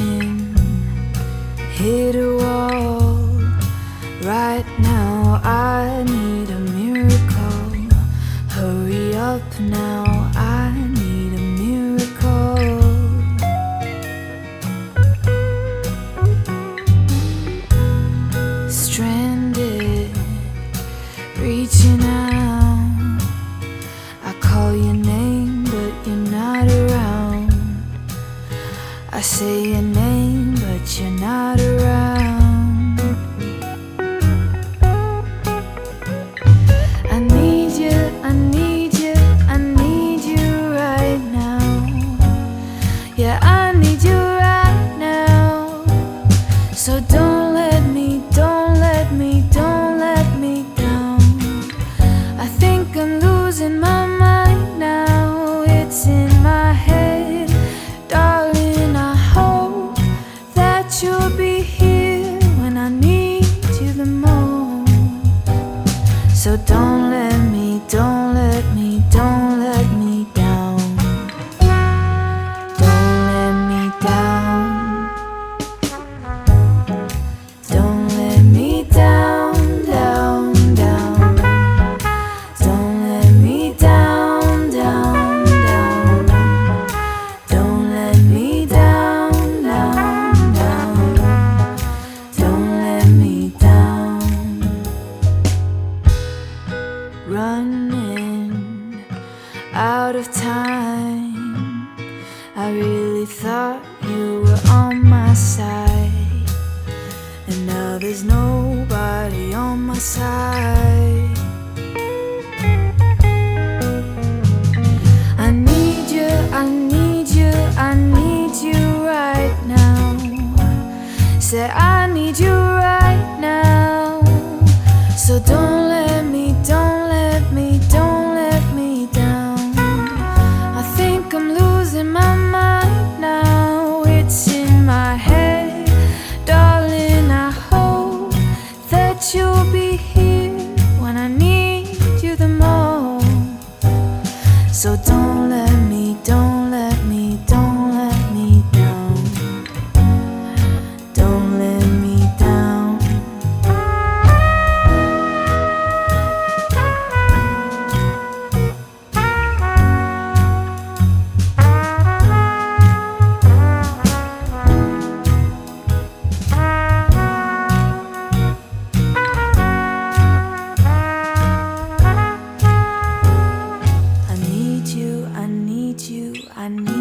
touching hit a wall. Right now, I need a miracle. Hurry up now, I need a miracle. Stranded, reaching out. I say your name, but you're not around. I need you, I need you, I need you right now. Yeah, I need you right now. So don't So don't let me, don't out of time. I really thought you were on my side. And now there's nobody on my side. So don't let me, don't. I need